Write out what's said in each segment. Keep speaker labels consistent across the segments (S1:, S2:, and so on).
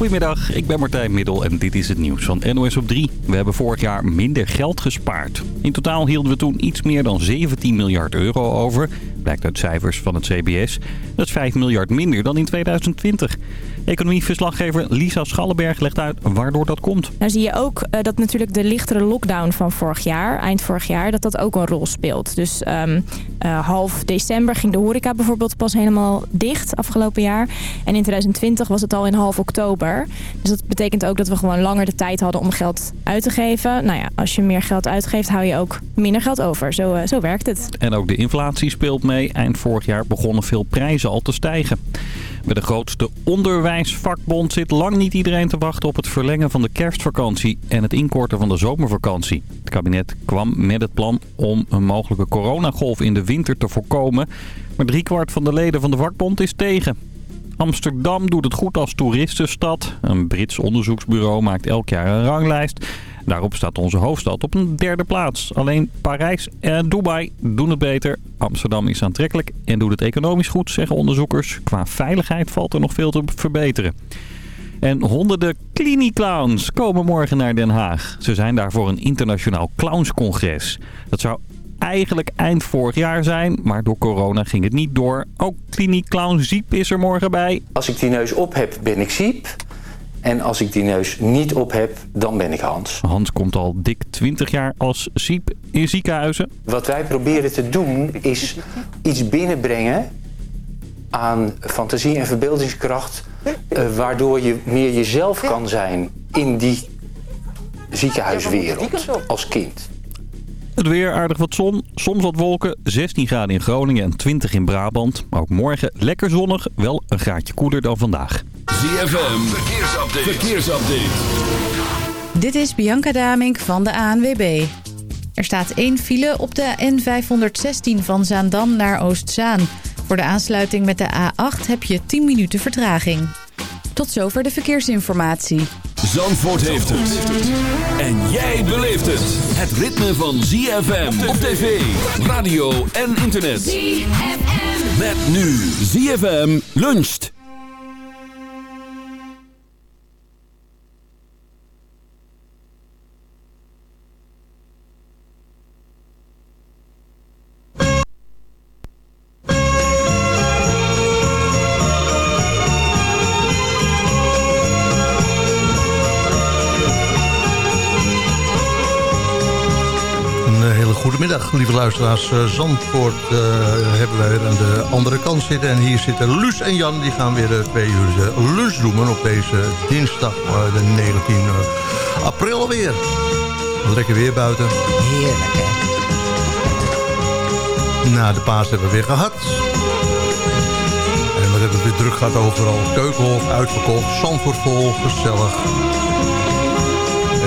S1: Goedemiddag, ik ben Martijn Middel en dit is het nieuws van NOS op 3. We hebben vorig jaar minder geld gespaard. In totaal hielden we toen iets meer dan 17 miljard euro over. Blijkt uit cijfers van het CBS. Dat is 5 miljard minder dan in 2020. Economieverslaggever Lisa Schallenberg legt uit waardoor dat komt.
S2: Nou zie je ook uh, dat natuurlijk de lichtere lockdown van vorig jaar, eind vorig jaar, dat dat ook een rol speelt. Dus um, uh, half december ging de horeca bijvoorbeeld pas helemaal dicht afgelopen jaar. En in 2020 was het al in half oktober. Dus dat betekent ook dat we gewoon langer de tijd hadden om geld uit te geven. Nou ja, als je meer geld uitgeeft, hou je ook minder geld over. Zo, uh, zo werkt het.
S1: En ook de inflatie speelt mee. Eind vorig jaar begonnen veel prijzen al te stijgen. Bij de grootste onderwijsvakbond zit lang niet iedereen te wachten op het verlengen van de kerstvakantie en het inkorten van de zomervakantie. Het kabinet kwam met het plan om een mogelijke coronagolf in de winter te voorkomen. Maar driekwart van de leden van de vakbond is tegen. Amsterdam doet het goed als toeristenstad. Een Brits onderzoeksbureau maakt elk jaar een ranglijst. Daarop staat onze hoofdstad op een derde plaats. Alleen Parijs en Dubai doen het beter. Amsterdam is aantrekkelijk en doet het economisch goed, zeggen onderzoekers. Qua veiligheid valt er nog veel te verbeteren. En honderden clowns komen morgen naar Den Haag. Ze zijn daar voor een internationaal clownscongres. Dat zou eigenlijk eind vorig jaar zijn, maar door corona ging het niet door. Ook kliniekclown Ziep is er morgen bij.
S3: Als ik die neus op heb, ben ik Ziep. En als ik die neus niet op heb, dan ben ik Hans.
S1: Hans komt al dik 20 jaar als ziep in ziekenhuizen.
S3: Wat wij proberen te doen is iets binnenbrengen aan fantasie en verbeeldingskracht... Uh, waardoor je meer jezelf kan zijn in die ziekenhuiswereld als kind.
S1: Het weer, aardig wat zon, soms wat wolken, 16 graden in Groningen en 20 in Brabant. Maar ook morgen lekker zonnig, wel een graadje koeler dan vandaag.
S4: ZFM, verkeersupdate. verkeersupdate.
S5: Dit is Bianca Damink van de ANWB. Er staat één file op de N516 van Zaandam naar Oostzaan. Voor de aansluiting met de A8 heb je 10 minuten vertraging. Tot zover de verkeersinformatie.
S4: Zandvoort heeft het. En jij beleeft het. Het ritme van ZFM op tv, radio en internet. ZFM. Met nu ZFM luncht.
S6: Luisteraars. Uh, Zandvoort uh, hebben wij weer aan de andere kant zitten. En hier zitten Luus en Jan. Die gaan weer de twee uur lunch doen op deze dinsdag, de 19 april weer. Lekker weer buiten.
S7: Heerlijk, hè?
S6: Na de paas hebben we weer gehad. En we hebben weer druk gehad overal. Keukenhof uitverkocht, Zandvoort vol, gezellig.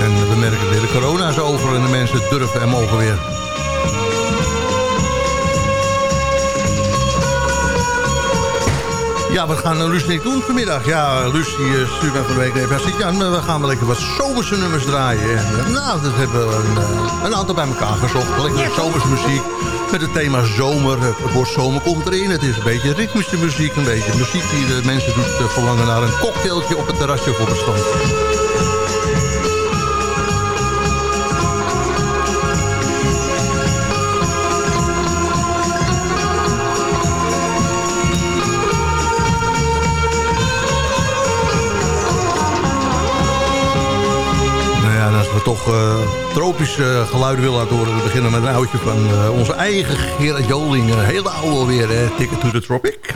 S6: En we merken weer, de corona is over en de mensen durven en mogen weer. Ja, we gaan Luus niet doen vanmiddag. Ja, Luus die stuurt mij van de week even. Zegt, ja, we gaan wel lekker wat zomerse nummers draaien. En, uh, nou, dat hebben we een, een, aantal bij elkaar gezocht. Lekker zomerse muziek met het thema zomer. Het woord zomer komt erin. Het is een beetje ritmische muziek. Een beetje muziek die de mensen doet verlangen naar een cocktailtje op het terrasje voor het strand. Toch uh, tropische geluiden willen laten horen. We beginnen met een oudje van uh, onze eigen Gerard Joling. Een hele oude alweer, hè? Ticket to the Tropic.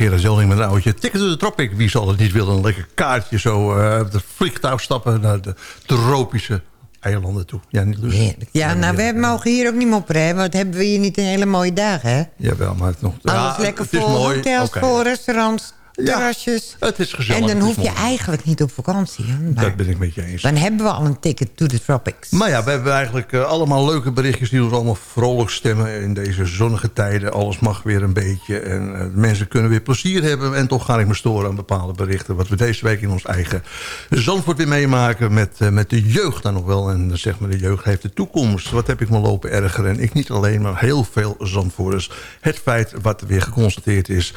S6: Gerard Joling met een oudje. Ticket to the Tropic. Wie zal het niet willen? Een lekker kaartje zo uh, op de vliegtuig stappen naar de tropische eilanden toe. Ja, niet
S7: Heerlijk. Ja, nou, we mogen hier ook niet mopperen, hè? Want hebben we hier niet een hele mooie dag, hè?
S6: Jawel, maar het nog...
S7: Alles
S6: ja,
S7: lekker
S6: het is
S7: vol,
S6: mooi.
S7: hotels
S6: Oké.
S7: vol, restaurants,
S6: Ja,
S7: terrasjes.
S6: het is gezellig.
S7: En dan hoef je eigenlijk niet op vakantie, hè? Maar
S6: Dat ben ik met je eens.
S7: dan hebben we al een ticket to the tropics.
S6: Maar ja, we hebben eigenlijk eh, allemaal leuke berichtjes... die ons allemaal vrolijk stemmen in deze zonnige tijden. Alles mag weer een beetje. En eh, mensen kunnen weer plezier hebben. En toch ga ik me storen aan bepaalde berichten... wat we deze week in ons eigen Zandvoort weer meemaken... met, eh, met de jeugd dan nog wel. En zegt men, de jeugd heeft de toekomst. Wat heb ik me lopen ergeren? En ik niet alleen, maar heel veel Zandvoorters. Het feit wat weer geconstateerd is...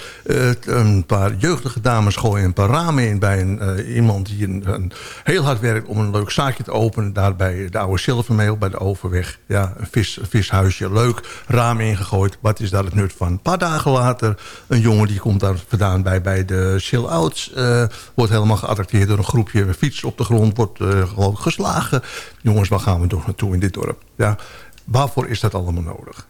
S6: een paar jeugdige dames gooien een paar ramen in... bij een, eh, iemand die een, heel hard werkt om een leuk zaakje te openen. Daarbij de oude Silvermeel bij de Overweg. Ja, een, vis, vishuisje. Leuk, ramen ingegooid. Wat is daar het nut van? Een paar dagen later, een jongen die komt daar vandaan bij, bij de Chill Outs. eh, wordt helemaal geattracteerd door een groepje fiets op de grond. Wordt eh, gewoon geslagen. Jongens, waar gaan we toch naartoe in dit dorp? Ja, Waarvoor is dat allemaal nodig?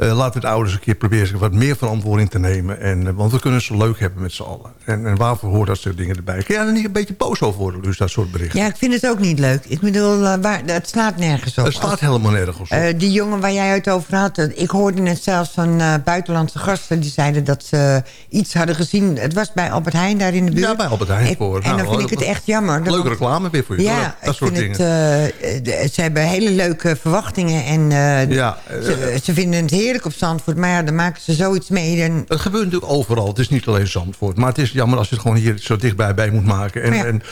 S6: Eh, laten we de ouders een keer proberen wat meer verantwoording te nemen. En, eh, want we kunnen ze leuk hebben met z'n allen. En, en waarvoor hoort dat soort dingen erbij? Kun je daar niet een beetje boos over worden, dus dat soort berichten?
S7: Ja, ik vind het ook niet leuk. Ik bedoel, eh, waar, het slaat nergens op.
S6: Het staat helemaal nergens op.
S7: Die jongen waar jij het over had, ik hoorde net zelfs van buitenlandse gasten... die zeiden dat ze iets hadden gezien. Het was bij Albert Heijn daar in de buurt.
S6: Ja, bij Albert Heijn
S7: Ik-
S6: voor.
S7: En dan
S6: Nou,
S7: vind ik het echt jammer.
S6: Leuke reclame weer voor je
S7: Ja.
S6: Dat
S7: ik
S6: soort
S7: vind
S6: dingen.
S7: het, ze hebben hele leuke verwachtingen. En
S6: Ja,
S7: ze, ze vinden het heerlijk op Zandvoort. Maar ja, dan maken ze zoiets mee. En,
S6: Het gebeurt natuurlijk overal. Het is niet alleen Zandvoort. Maar het is jammer als je het gewoon hier zo dichtbij bij moet maken. En,
S7: Ja.
S6: en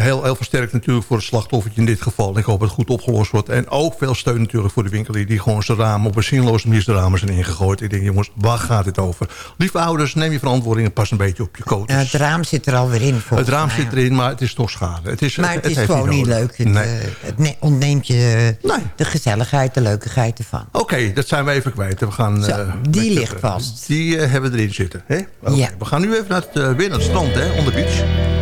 S6: heel, heel versterkt natuurlijk voor het slachtoffertje in dit geval. Ik hoop dat het goed opgelost wordt. En ook veel steun natuurlijk voor de winkelier... die gewoon zijn ramen op een zinloze manier zijn ramen zijn ingegooid. Ik denk, jongens, waar gaat dit over? Lieve ouders, neem je verantwoording en pas een beetje op je coat.
S7: eh, het raam zit er alweer in.
S6: het raam
S7: mij.
S6: zit erin, maar het is toch schade. Het is,
S7: Maar het, is gewoon niet
S6: nodig.
S7: leuk. Het,
S6: Nee.
S7: eh, het ne- ontneemt je eh,
S6: Nee.
S7: de gezelligheid, de leukigheid ervan.
S6: Oké, dat zijn we even kwijt. We gaan,
S7: Zo,
S6: eh,
S7: die ligt vast.
S6: Die eh, hebben we erin zitten. Hè?
S7: Ja.
S6: We gaan nu even naar het, eh, weer naar het strand, hè, on the beach.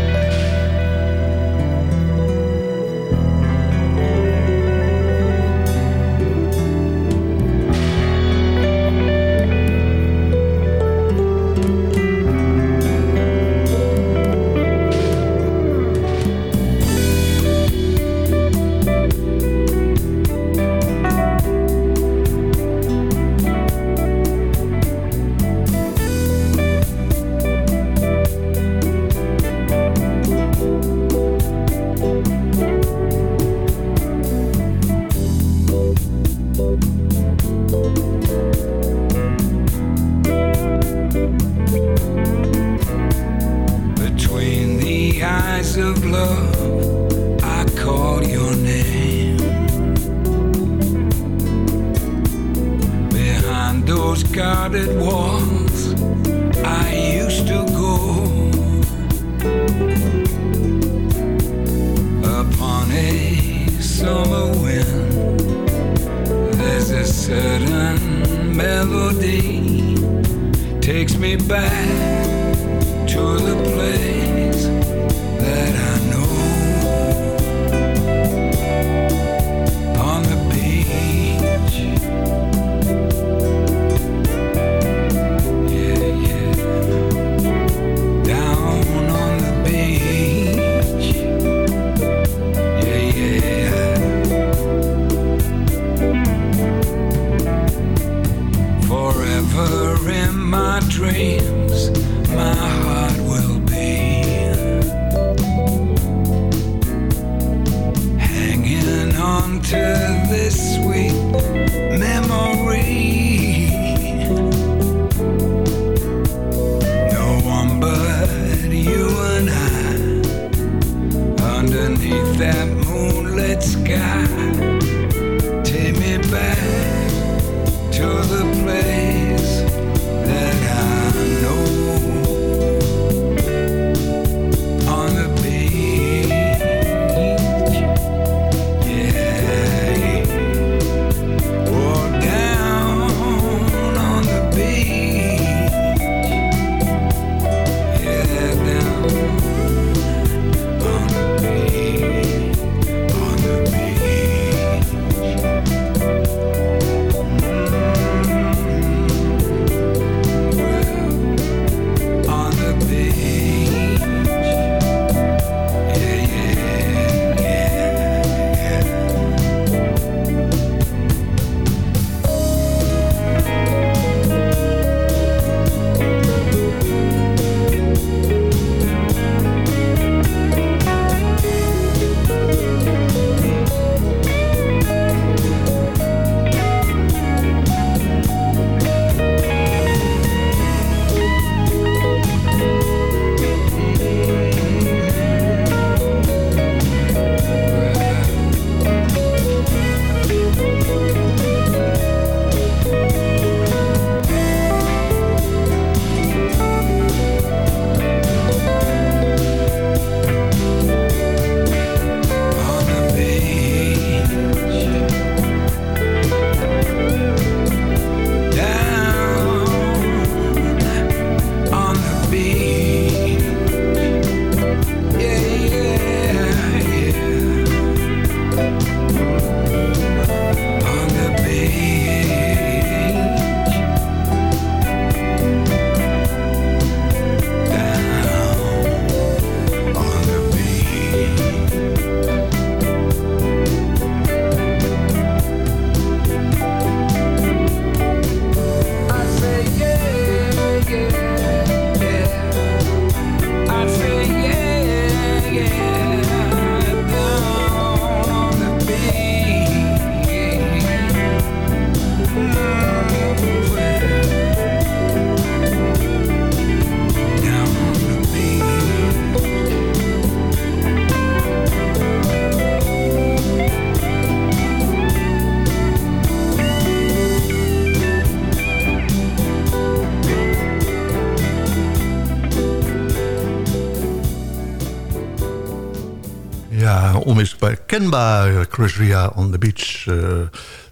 S6: Onmiskenbaar kenbaar. Chris Ria on the Beach. eh,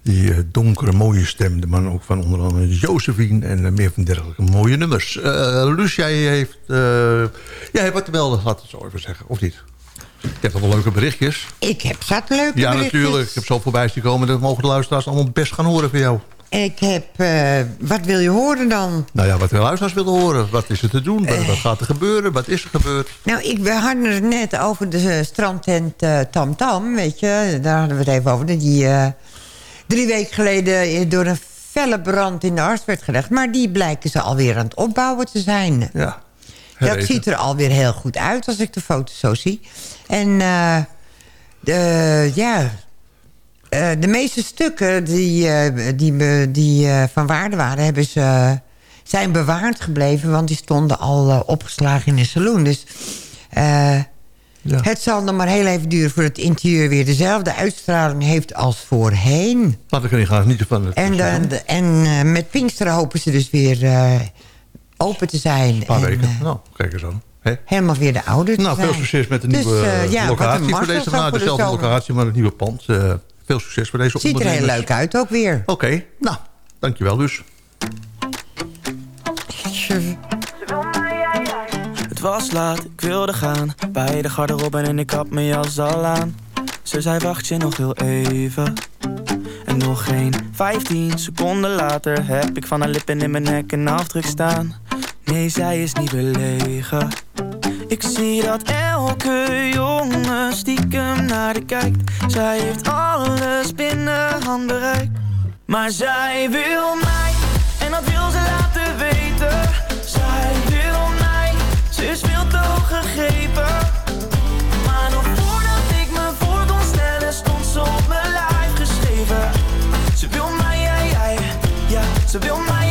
S6: die eh, donkere, mooie stem. De man ook van onder andere Josephine en eh, meer van dergelijke mooie nummers. Uh, Luus, jij, heeft, jij hebt wat te melden, laat het zo even zeggen. Of niet? Je hebt wel leuke berichtjes.
S7: Ik heb zat leuke
S6: Ja,
S7: berichtjes.
S6: natuurlijk. Ik heb zo voorbij zien komen. Dat mogen de luisteraars allemaal best gaan horen van jou.
S7: Ik heb... eh, wat wil je horen dan?
S6: Nou ja, wat de luisteraars willen horen. Wat is er te doen? Wat, wat gaat er gebeuren? Wat is er gebeurd?
S7: Nou, ik, we hadden het net over de eh, strandtent eh, Tam Tam, weet je. Daar hadden we het even over. Die eh, drie weken geleden eh, door een felle brand in de ars werd gelegd. Maar die blijken ze alweer aan het opbouwen te zijn.
S6: Ja.
S7: Dat ziet er alweer heel goed uit als ik de foto's zo zie. En eh, de, ja, eh, de meeste stukken die, eh, die, eh, van waarde waren... Hebben ze, zijn bewaard gebleven, want die stonden al opgeslagen in de saloon. Dus
S6: Ja.
S7: het zal nog maar heel even duren... voordat het interieur weer dezelfde uitstraling heeft als voorheen.
S6: Laat ik er niet gaan genieten van het
S7: En, dan- de- en met Pinksteren hopen ze dus weer open te zijn.
S6: Een paar
S7: En,
S6: weken. nou, kijk eens aan.
S7: Helemaal weer de oude
S6: Nou, veel succes met de
S7: Dus,
S6: nieuwe locatie voor deze
S7: voor
S6: Dezelfde locatie, maar het nieuwe pand. Veel succes voor deze
S7: Ziet er heel leuk uit ook weer.
S6: Oké, nou, dankjewel dus.
S8: Het was laat, ik wilde gaan. Bij de garderobe en ik had mijn jas al aan. Ze zei wacht je nog heel even? En nog geen 15 seconden later Heb ik van haar lippen in mijn nek een afdruk staan. Nee, zij is niet belegen Ik zie dat elke jongen stiekem naar de kijkt. Zij heeft alles binnen handbereik Maar zij wil mij En dat wil ze laten weten. Zij wil mij Ze is veel te hoog gegrepen. Maar nog voordat ik me voor kon stellen Stond ze op mijn lijf geschreven. Ze wil mij, jij, jij Ja, ze wil mij,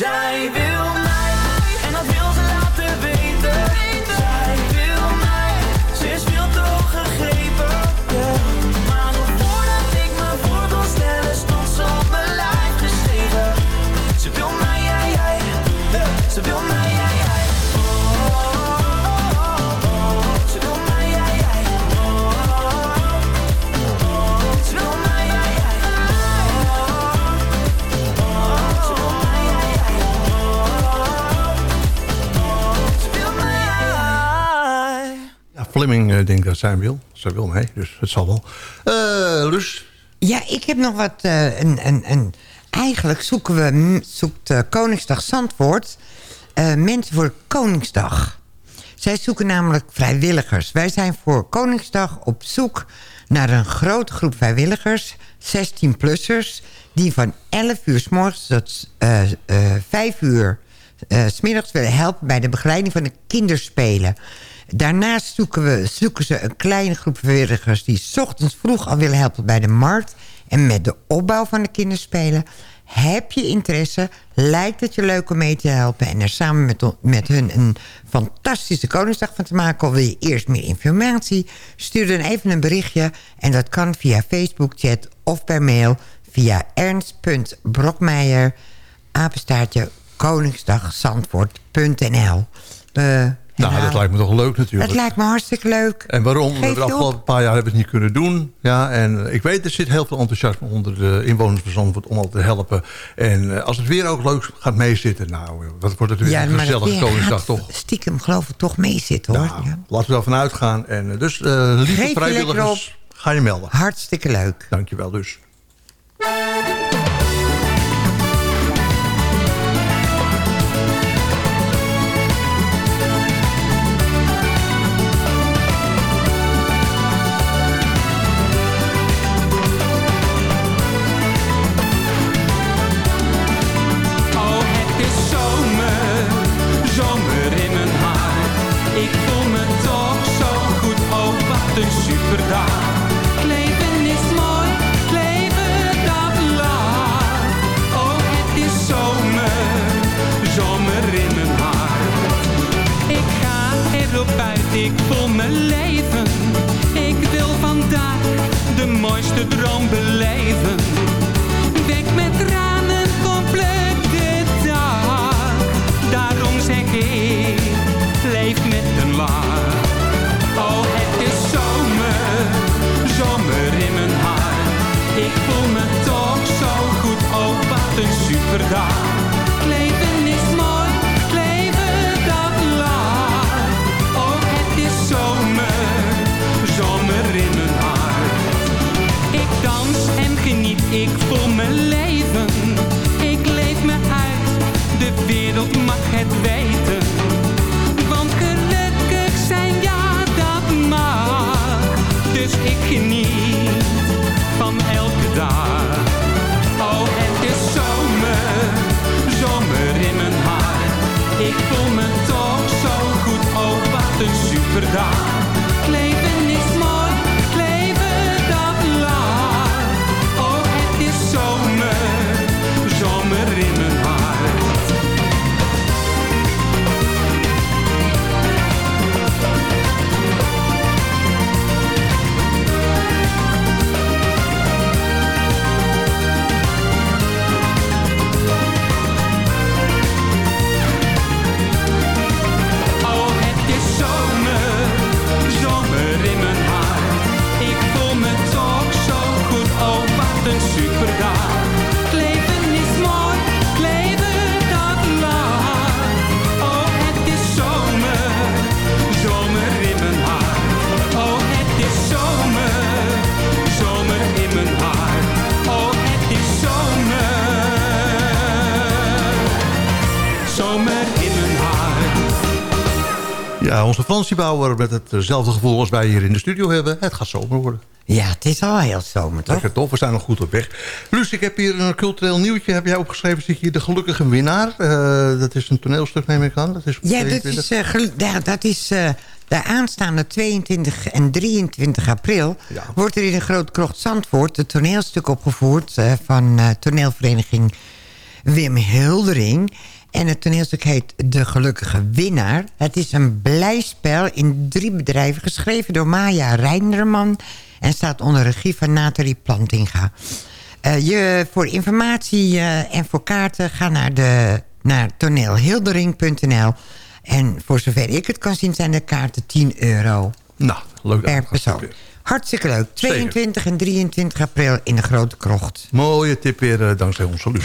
S8: Zij
S6: Fleming eh, denkt dat zij wil. Zij wil mee, dus het zal wel. Eh Lus,
S7: Ja, ik heb nog wat... eh, een, een, een, eigenlijk zoeken we, zoekt eh, Koningsdag Zandvoort... mensen voor Koningsdag. Zij zoeken namelijk vrijwilligers. Wij zijn voor Koningsdag op zoek naar een grote groep vrijwilligers... 16-plussers, die van 11 uur s morgens tot eh, eh, 5 uur eh, s middags willen helpen... bij de begeleiding van de kinderspelen. Daarnaast zoeken, we, zoeken ze een kleine groep vrijwilligers... die 's ochtends vroeg al willen helpen bij de markt... en met de opbouw van de kinderspelen. Heb je interesse? Lijkt het je leuk om mee te helpen... en er samen met, met hun een fantastische Koningsdag van te maken... of wil je eerst meer informatie? Stuur dan even een berichtje... en dat kan via Facebook chat of per mail... via ernst.brokmeijer... apenstaartje koningsdagzandvoort.nl
S9: Nou, dat lijkt me toch leuk natuurlijk.
S7: Het lijkt me hartstikke leuk.
S9: En waarom?
S7: Geef
S9: de afgelopen paar jaar hebben we het niet kunnen doen. Ja, en ik weet, er zit heel veel enthousiasme onder de inwoners van om al te helpen. En eh, als het weer ook leuk gaat meezitten, nou, wat wordt het weer
S7: Ja,
S9: een gezellige Koningsdag toch?
S7: stiekem geloof ik toch meezitten hoor.
S9: Nou,
S7: Ja.
S9: laten we ervan uitgaan. En, eh, dus eh lieve
S7: Geef je lekker
S9: vrijwilligers, ga je melden.
S7: Hartstikke leuk.
S9: Dankjewel dus.
S6: Ja,
S9: onze vakantiebouwer met hetzelfde gevoel als wij hier in de studio hebben. Het gaat zomer worden.
S7: Ja, het is al heel zomer toch?
S9: Lekker tof, we zijn nog goed op weg. Luus, ik heb hier een cultureel nieuwtje. Heb jij opgeschreven, zie ik hier de gelukkige winnaar. Eh, dat is een toneelstuk, neem ik aan. Dat is op
S7: Ja, dat
S9: 22.
S7: is, eh, ja, dat is eh, de aanstaande 22 en 23 april...
S9: Ja.
S7: wordt er in de Groot Krocht Zandvoort... het toneelstuk opgevoerd eh, van eh, toneelvereniging Wim Hildering. En het toneelstuk heet De Gelukkige Winnaar. Het is een blijspel in drie bedrijven... geschreven door Maya Reinderman... en staat onder regie van Nathalie Plantinga. Eh, je, voor informatie eh, en voor kaarten ga naar, de, naar toneelhildering.nl. En voor zover ik het kan zien zijn de kaarten 10 euro
S9: Nou, leuk.
S7: per persoon. Hartstikke leuk. 22 en 23 april in de Grote Krocht.
S9: Mooie tip weer eh, dankzij onze Luus.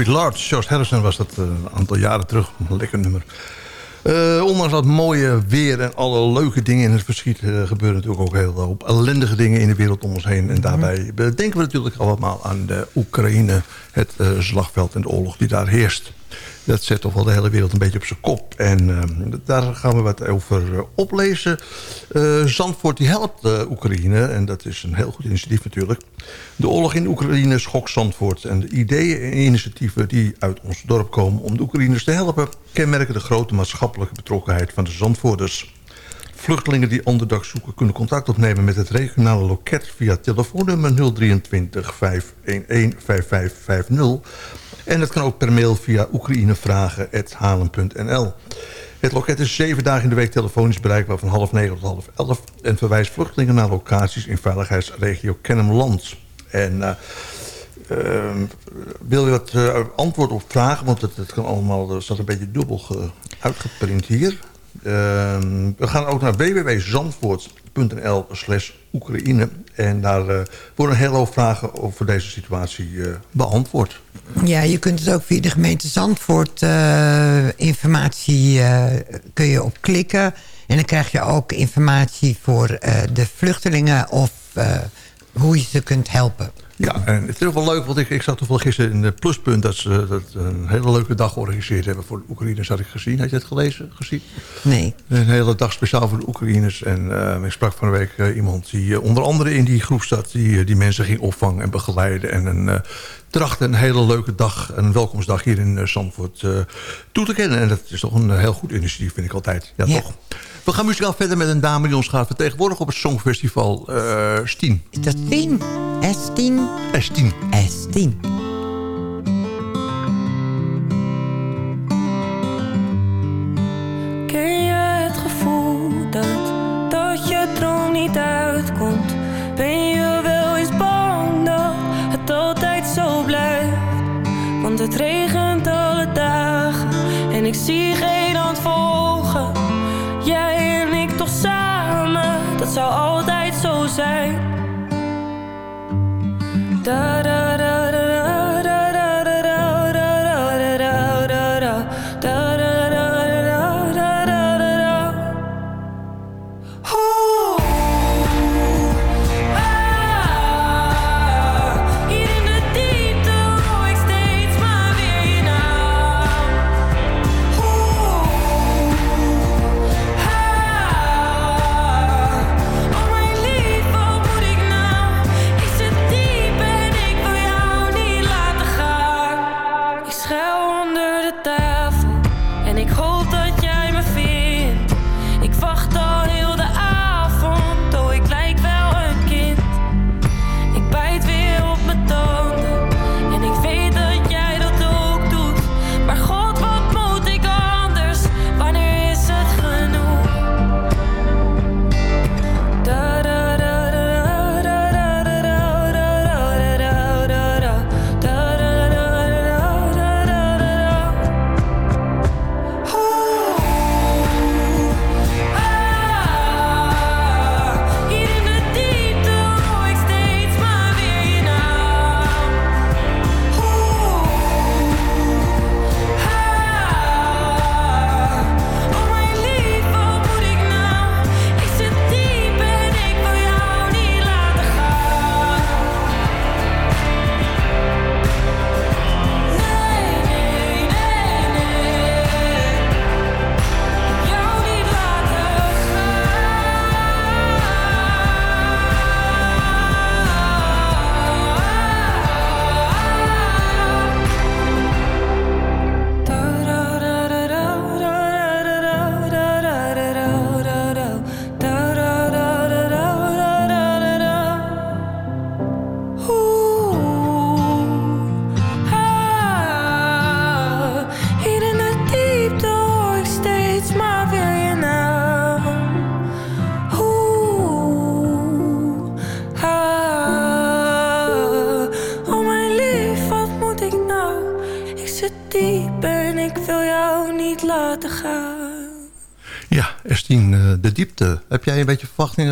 S6: Sweet Lord. George Harrison was dat eh, een aantal jaren terug. Een lekker nummer. Uh, ondanks dat mooie weer en alle leuke dingen in het verschiet... Uh, gebeuren natuurlijk ook heel hoop ellendige dingen in de wereld om ons heen. En daarbij denken we natuurlijk allemaal aan de Oekraïne... het uh, slagveld en de oorlog die daar heerst. Dat zet toch wel de hele wereld een beetje op zijn kop. En uh, daar gaan we wat over uh, oplezen. Uh, Zandvoort die helpt de Oekraïne. En dat is een heel goed initiatief natuurlijk. De oorlog in Oekraïne schokt Zandvoort. En de ideeën en initiatieven die uit ons dorp komen... om de Oekraïners te helpen... kenmerken de grote maatschappelijke betrokkenheid van de Zandvoorters. Vluchtelingen die onderdak zoeken kunnen contact opnemen met het regionale loket... via telefoonnummer 023 511 5550... En dat kan ook per mail via oekraïnevragen.halen.nl. Het loket is zeven dagen in de week telefonisch bereikbaar van half negen tot half elf... en verwijst vluchtelingen naar locaties in veiligheidsregio Kennemerland. En uh, uh, wil je wat uh, antwoord op vragen, want het, het kan allemaal, er staat een beetje dubbel uitgeprint hier... Ehm, we gaan ook naar www.zandvoort.nl slash Oekraïne. En daar uh, worden hele hoop vragen over deze situatie uh, beantwoord.
S7: Ja, je kunt het ook via de gemeente Zandvoort uh, informatie kun je op klikken. En dan krijg je ook informatie voor de vluchtelingen of hoe je ze kunt helpen.
S6: Ja, en het is ook wel leuk, want ik, ik toch wel gisteren in de pluspunt... dat ze dat een hele leuke dag georganiseerd hebben voor de Oekraïners. Had ik gezien, had je het gelezen? Gezien?
S7: Nee.
S6: Een hele dag speciaal voor de Oekraïners. En uh, ik sprak van de week eh, iemand die eh, onder andere in die groep zat... die, eh, die mensen ging opvangen en begeleiden. En een, tracht een hele leuke dag, een welkomstdag hier in Zandvoort toe te kennen. En dat is toch een heel goed initiatief, vind ik altijd. Ja, toch? We gaan muzikaal verder met een dame die ons gaat vertegenwoordigen op het Songfestival. Stien.
S7: Is dat Stien? Stien?
S6: S10.
S7: S10.
S10: Ken je het gevoel dat, dat je droom niet uitkomt? Ben je wel eens bang dat het altijd zo blijft? Want het regent alle dagen en ik zie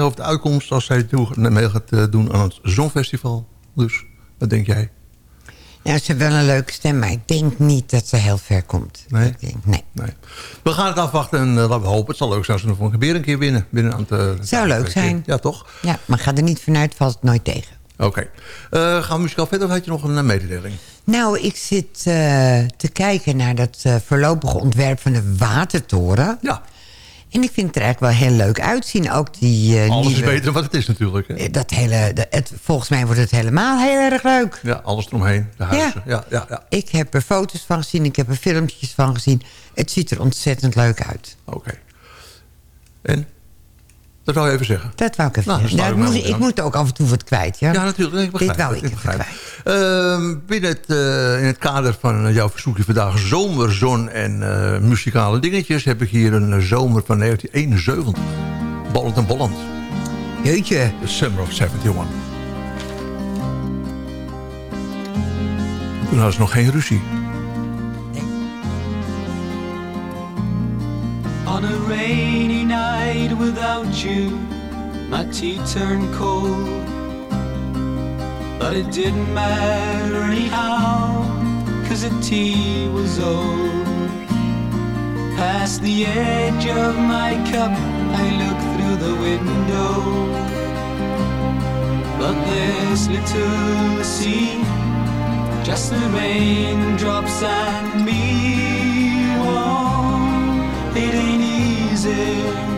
S6: over de uitkomst... als zij mee gaat doen aan het Zonfestival? Dus, wat denk jij?
S7: Ja, ze heeft wel een leuke stem, maar ik denk niet dat ze heel ver komt.
S6: Nee?
S7: Ik denk, nee.
S6: Nee. We gaan het afwachten en uh, laten we hopen. Het zal leuk zijn als we nog weer een keer winnen. Binnen aan het,
S7: Zou leuk zijn.
S6: Ja, toch?
S7: Ja, maar ga er niet vanuit, valt het nooit tegen.
S6: Oké. Okay. Uh, gaan we muzikaal verder of had je nog een mededeling?
S7: Nou, ik zit te kijken naar dat voorlopige ontwerp van de watertoren.
S6: Ja.
S7: En ik vind het er eigenlijk wel heel leuk uitzien. Ook die uh,
S6: Alles
S7: nieuwe...
S6: is beter dan wat het is natuurlijk. Hè?
S7: Dat hele, het, volgens mij wordt het helemaal heel erg leuk.
S6: Ja, alles eromheen. De huizen. Ja. Ja, ja, ja.
S7: Ik heb er foto's van gezien. Ik heb er filmpjes van gezien. Het ziet er ontzettend leuk uit.
S6: Oké. Okay. En? Dat wou je even zeggen.
S7: Dat wou ik even nou, zeggen. Nou, ik, moet, ik moet ook af en toe wat kwijt. Ja,
S6: ja natuurlijk. Ik
S7: Dit wou ik,
S6: ik
S7: even kwijt.
S6: Uh, binnen het, uh, in het kader van jouw verzoekje vandaag zomerzon en uh, muzikale dingetjes... heb ik hier een zomer van 1971. Ballend en Bolland.
S7: Jeetje.
S6: The Summer of 71. Toen hadden ze nog geen ruzie.
S11: On a rainy night without you, my tea turned cold. But it didn't matter anyhow, cause the tea was old. Past the edge of my cup, I look through the window. But there's little sea, just the raindrops and me. Oh, it ain't easy,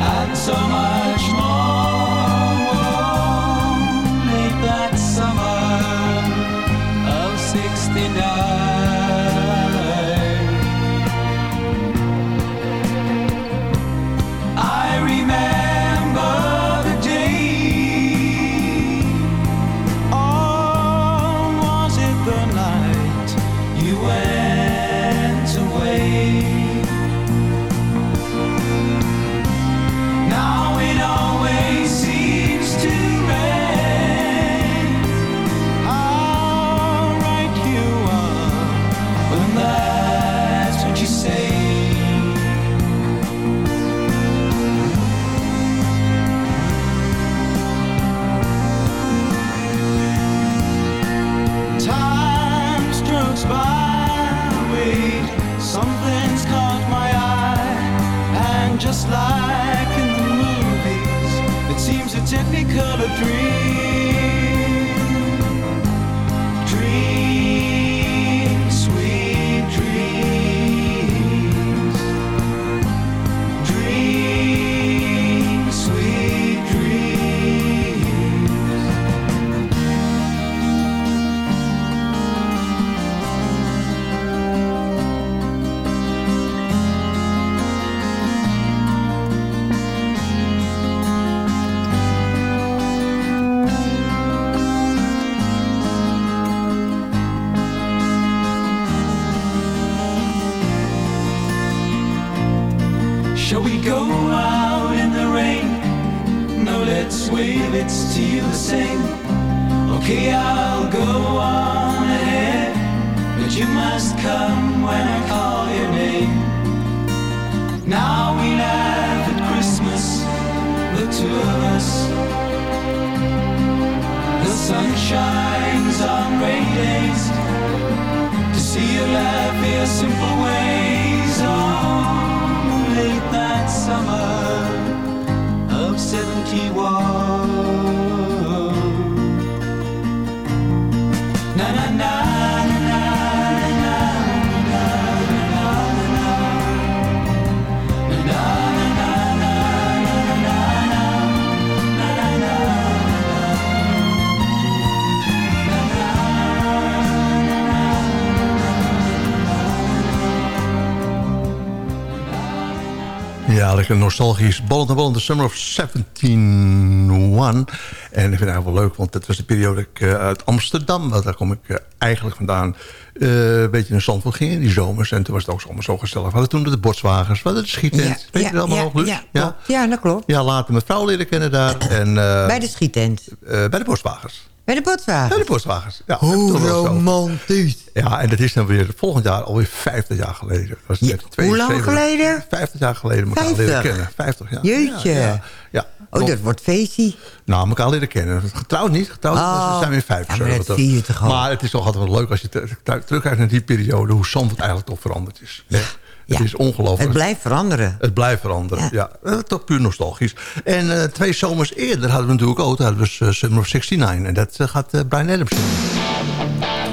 S11: and so much more. Now we laugh at Christmas, the two of us. The sun shines on rainy days to see you laugh your simple ways. Oh, late that summer of 71.
S6: Ja, lekker nostalgisch. Ballend en Ballend, The Summer of 17. One. En ik vind het eigenlijk wel leuk, want dat was de periode ik uh, uit Amsterdam... want daar kom ik uh, eigenlijk vandaan... Uh, een beetje naar Zandvoort ging in die zomers. En toen was het ook allemaal zo gezellig. We hadden toen de borstwagens, we hadden de schiettent.
S7: Ja,
S6: Weet je dat allemaal
S7: ja,
S6: nog,
S7: ja, ja. ja, dat klopt.
S6: Ja, later mijn vrouw leren kennen daar. En, uh,
S7: bij de schiettent?
S6: Uh, bij de borstwagens.
S7: Bij de borstwagens?
S6: Bij de borstwagens, ja.
S7: Hoe romantisch.
S6: Ja, en dat is dan weer volgend jaar alweer 50 jaar geleden. Dat was
S7: ja, hoe lang geleden?
S6: 50 jaar geleden elkaar 50. leren kennen. 50 jaar.
S7: Jeetje.
S6: Ja, ja.
S7: Oh, dat wordt feestie.
S6: Nou, elkaar leren kennen. Getrouwd niet. Getrouwd oh. dus zijn we in 50.
S7: Ja, maar.
S6: Maar het is toch altijd wel leuk als je terugkijkt naar die periode... hoe Zandvoort eigenlijk toch veranderd is. Ja. Het is ongelooflijk.
S7: Het blijft veranderen.
S6: Het blijft veranderen, ja. toch puur nostalgisch. En uh, twee zomers eerder hadden we natuurlijk ook... hadden we uh, Summer of 69. En dat uh, gaat Brian Adams doen.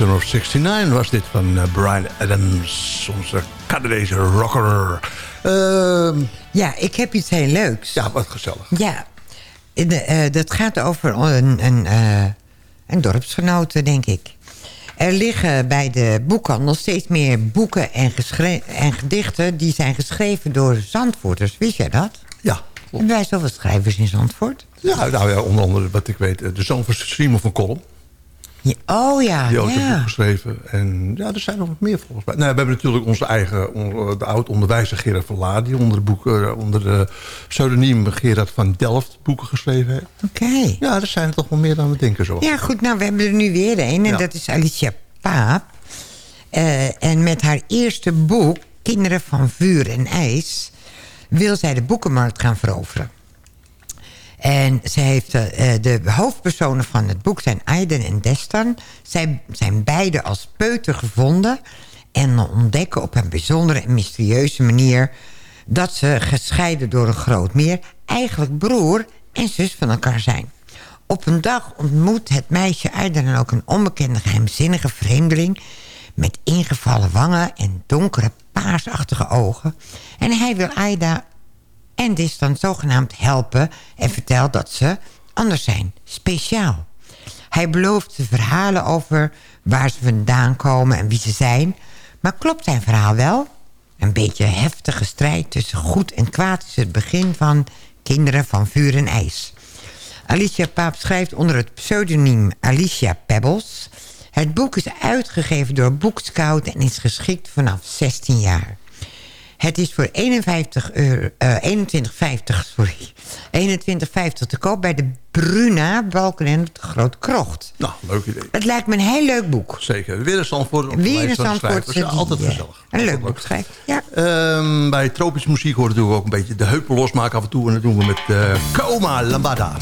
S8: Summer of 69 was
S6: dit van uh, Brian Adams. Onze Canadese rocker. Uh,
S7: Ja, ik heb iets heel leuks.
S6: ja, wat gezellig.
S7: Ja, de, eh, dat gaat over een, een, eh, een dorpsgenote, denk ik. Er liggen bij de boekhandel steeds meer boeken en, en gedichten... die zijn geschreven door Zandvoorters. Wist jij dat?
S6: Ja,
S7: Hebben wij zoveel schrijvers in Zandvoort?
S6: ja, nou ja, onder andere wat ik weet. eh, De zoon van Simon van Kolm.
S7: Ja, oh ja,
S6: Die ook boek
S7: ja.
S6: geschreven. En ja, er zijn nog wat meer volgens mij. Nou, we hebben natuurlijk onze eigen, on- de oud-onderwijzer Gerard van Laar... die onder, de boek, eh, onder de pseudoniem Gerard van Delft boeken geschreven heeft.
S7: Oké.
S6: Ja, er zijn er toch wel meer dan we denken zo.
S7: Ja, goed, nou, we hebben er nu weer een. En
S6: Ja.
S7: dat is Alicia Paap. Eh, en met haar eerste boek, Kinderen van Vuur en IJs... wil zij de boekenmarkt gaan veroveren. En ze heeft, eh, eh, de hoofdpersonen van het boek zijn Aiden en Destan. Zij zijn beide als peuter gevonden... en ontdekken op een bijzondere en mysterieuze manier... dat ze gescheiden door een groot meer... eigenlijk broer en zus van elkaar zijn. Op een dag ontmoet het meisje Aiden dan ook een onbekende geheimzinnige vreemdeling... met ingevallen wangen en donkere paarsachtige ogen. En hij wil Aida en is dan zogenaamd helpen en vertelt dat ze anders zijn, speciaal. Hij belooft ze verhalen over waar ze vandaan komen en wie ze zijn. Maar klopt zijn verhaal wel? Een beetje heftige strijd tussen goed en kwaad is het begin van Kinderen van Vuur en IJs. Alicia Paap schrijft onder het pseudoniem Alicia Pebbles. Het boek is uitgegeven door Boekscout en is geschikt vanaf 16 jaar. Het is voor 51 euro, eh, 21,50 sorry, 21,50 te koop bij de Bruna, Balken en de Groot Krocht.
S12: Nou, leuk idee.
S7: Het lijkt me een heel leuk boek.
S12: Zeker. Weer een Zandvoort.
S7: Weer een Zandvoort.
S12: Dat is altijd gezellig.
S7: Een leuk boek schrijft. Ja.
S12: Ehm, bij tropische muziek hoort natuurlijk ook een beetje de heupen losmaken af en toe. En dat doen we met eh, Coma Lambada.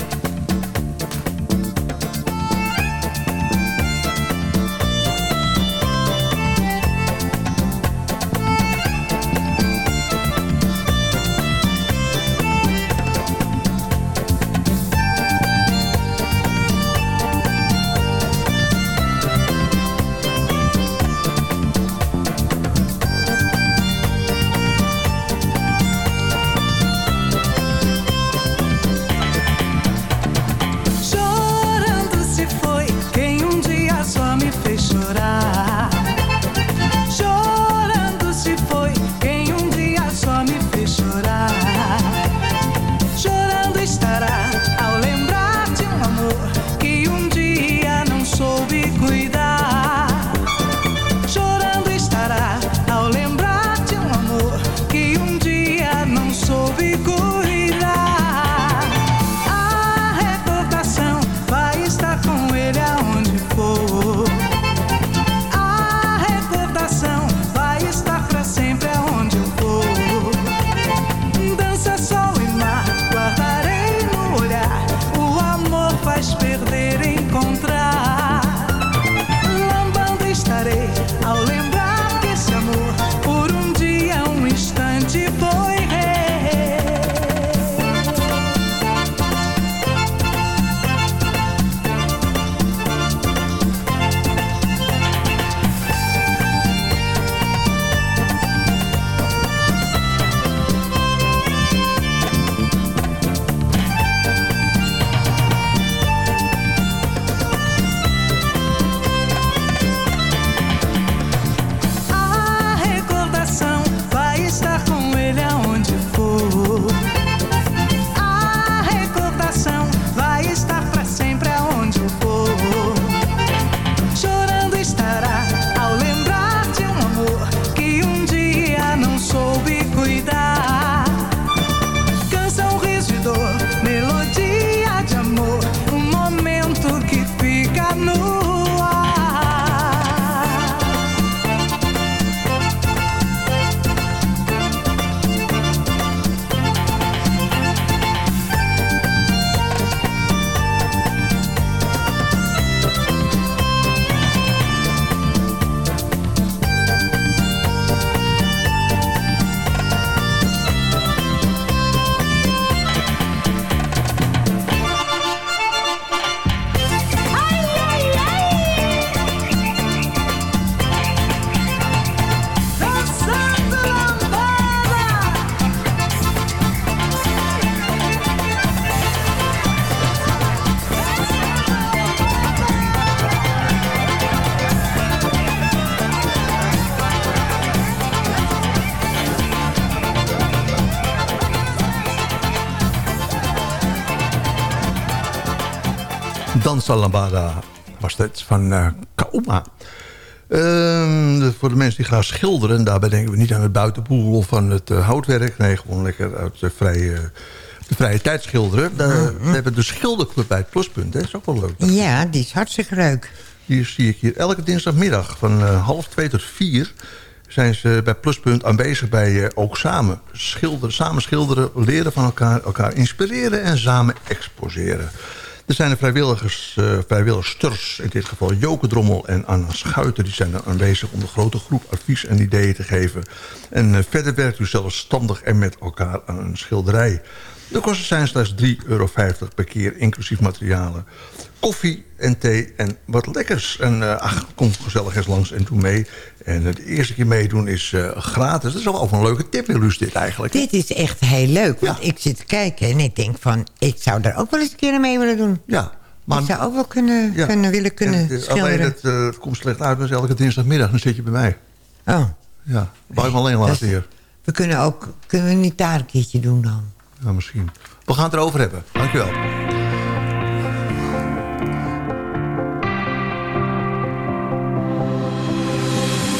S12: Dansa Lambada was dit van eh Kauma. Ehm, voor de mensen die graag schilderen... daarbij denken we niet aan het buitenpoel of aan het eh, houtwerk. Nee, gewoon lekker uit de vrije, de vrije tijd schilderen. Da- We hebben de schilderclub bij het Pluspunt. hè. Dat is ook wel leuk.
S7: Ja, die is hartstikke leuk.
S6: Die zie ik hier elke dinsdagmiddag van eh, half twee tot vier... zijn ze bij Pluspunt aanwezig bij ook samen schilderen, samen schilderen... leren van elkaar, elkaar inspireren en samen exposeren. Er zijn de vrijwilligers, vrijwilligsters, in dit geval Joke Drommel en Anna Schuiter... die zijn er aanwezig om de grote groep advies en ideeën te geven. En eh, verder werkt u zelfstandig en met elkaar aan een schilderij. De kosten zijn slechts 3,50 euro per keer, inclusief materialen. Koffie en thee en wat lekkers. En eh, ach, kom gezellig eens langs en doe mee. En de eerste keer meedoen is eh, gratis. Dat is wel een leuke tip, Luus, dit eigenlijk.
S7: Dit is echt heel leuk. Want ik zit te kijken en ik denk van... ik zou daar ook wel eens een keer mee willen doen.
S6: Ja, maar-
S7: ik zou ook wel kunnen,
S6: Ja.
S7: kunnen willen kunnen
S6: En, eh,
S7: schilderen.
S6: Alleen het, het komt slecht uit, dus elke dinsdagmiddag dan zit je bij mij.
S7: Oh,
S6: Ja, me alleen laten hier.
S7: we kunnen ook... Kunnen we niet daar een keertje doen dan?
S6: Ja, misschien. We gaan het erover hebben. Dankjewel.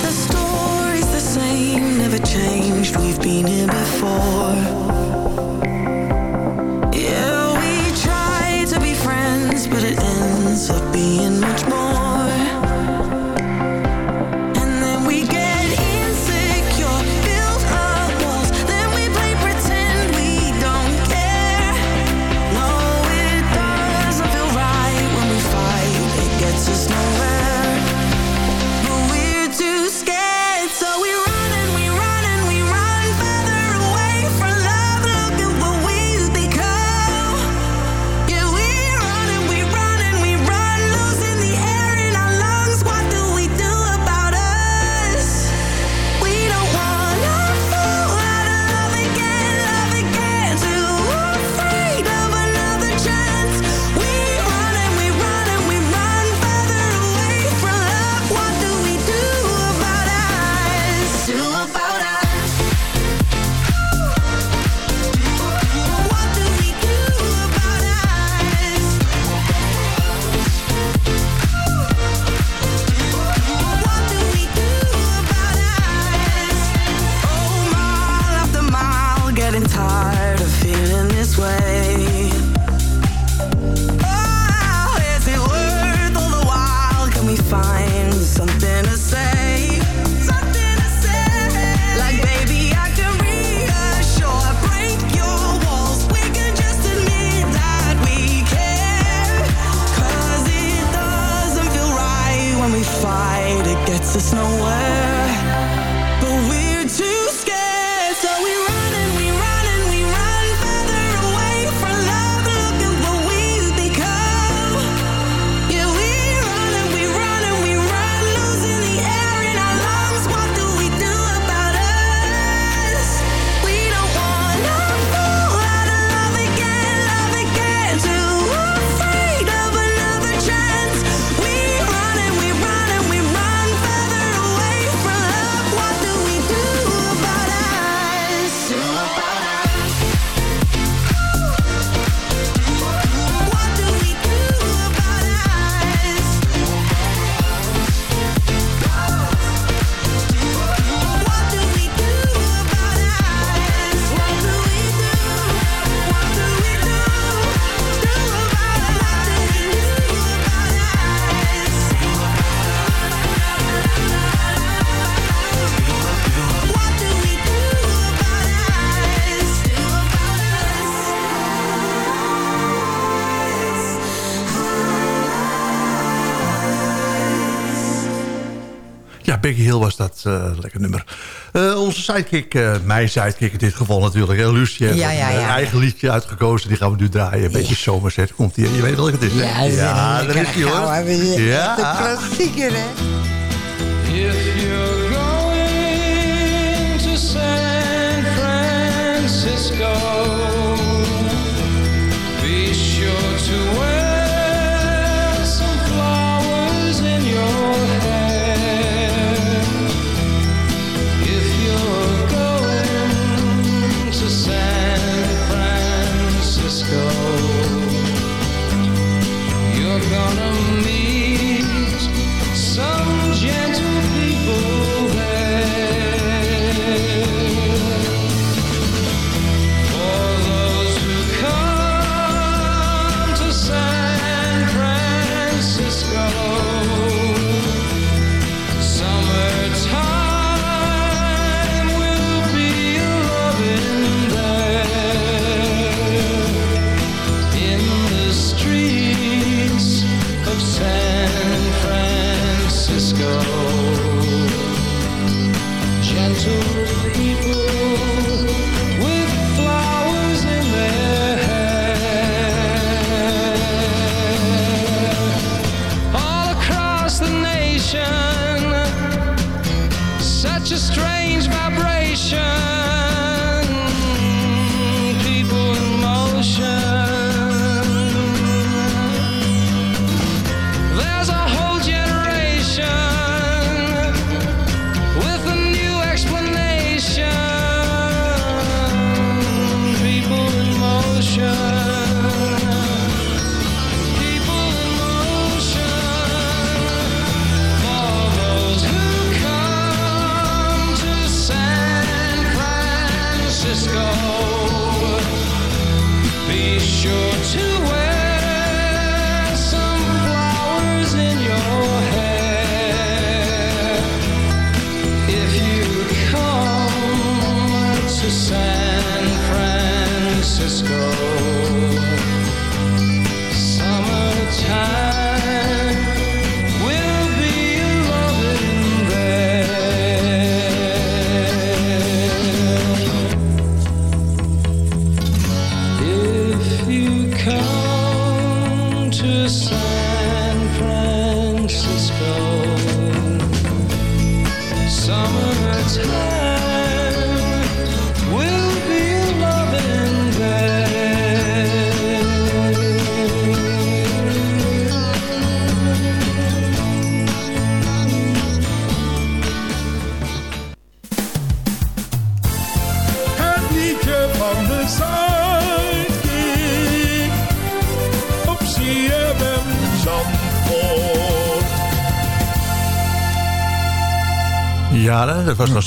S8: The story's the same, never changed. We've been here before. Yeah, we try to be friends, but it ends up being much more. Getting tired
S6: lekker nummer. Eh, onze sidekick, eh, mijn sidekick in dit geval natuurlijk. hè, Lucie heeft
S7: Ja, ja,
S6: een
S7: ja.
S6: eigen liedje uitgekozen. Die gaan we nu draaien. Een beetje zomerzet. Komt hier. Je weet welke het is, hè?
S7: Ja, dat is
S6: ja
S7: een
S6: daar is hij hoor. Ja.
S7: een klassieker, hè?
S11: Sure to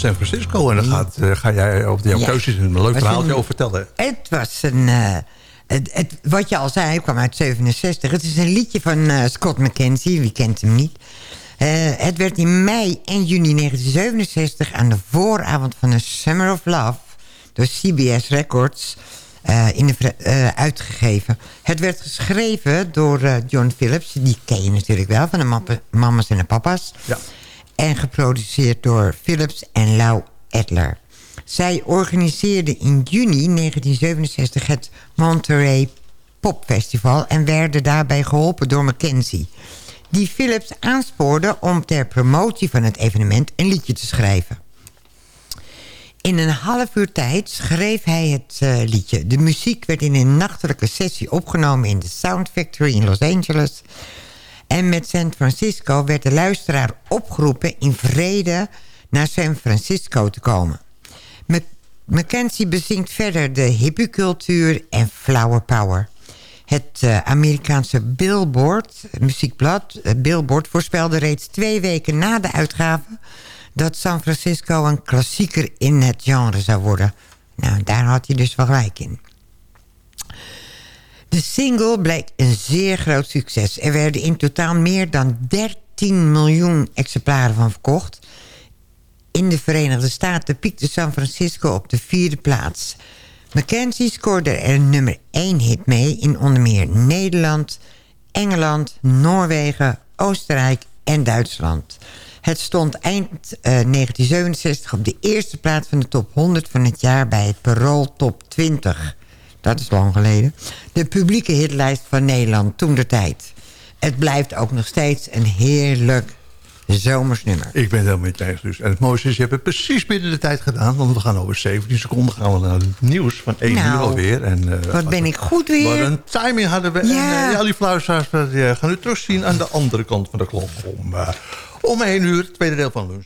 S11: San Francisco.
S6: En dan gaat, eh, ga jij over jouw
S7: Ja.
S6: keuzes een leuk verhaaltje over vertellen.
S7: Het was een... eh, het, het, wat je al zei, het kwam uit 67. Het is een liedje van eh, Scott McKenzie. Wie kent hem niet? Het werd in mei en juni 1967... aan de vooravond van de Summer of Love... door CBS Records in de, uitgegeven. Het werd geschreven door John Phillips. Die ken je natuurlijk wel, van de Mamas en de Papa's.
S6: Ja.
S7: En geproduceerd door Phillips en Lau Adler. Zij organiseerde in juni 1967 het Monterey Pop Festival... en werden daarbij geholpen door Mackenzie. Die Phillips aanspoorde om ter promotie van het evenement een liedje te schrijven. In een half uur tijd schreef hij het eh, liedje. De muziek werd in een nachtelijke sessie opgenomen in de Sound Factory in Los Angeles. En met San Francisco werd de luisteraar opgeroepen in vrede naar San Francisco te komen. Mackenzie bezingt verder de hippiecultuur en flower power. Het eh, Amerikaanse Billboard, muziekblad, eh, Billboard voorspelde reeds twee weken na de uitgave dat San Francisco een klassieker in het genre zou worden. Nou, daar had hij dus wel gelijk in. De single bleek een zeer groot succes. Er werden in totaal meer dan 13 miljoen exemplaren van verkocht. In de Verenigde Staten piekte San Francisco op de vierde plaats. Mackenzie scoorde er nummer 1 hit mee in onder meer Nederland, Engeland, Noorwegen, Oostenrijk en Duitsland. Het stond eind eh, 1967 op de eerste plaats van de top 100 van het jaar bij het Parool Top 20. Dat is lang geleden. De publieke hitlijst van Nederland toen de tijd. Het blijft ook nog steeds een heerlijk zomersnummer.
S6: Ik ben het helemaal met je dus. En het mooiste is, je hebt het precies binnen de tijd gedaan. Want we gaan over 17 seconden gaan we naar het nieuws van 1
S7: Nou,
S6: uur alweer. En, eh,
S7: Wat ben ik goed weer.
S6: Wat een timing hadden we.
S7: Ja.
S6: En uh, ja, lieve luisteraars, we uh, gaan u terugzien aan de andere kant van de klok. Om, uh, om 1 uur, het tweede deel van lunch.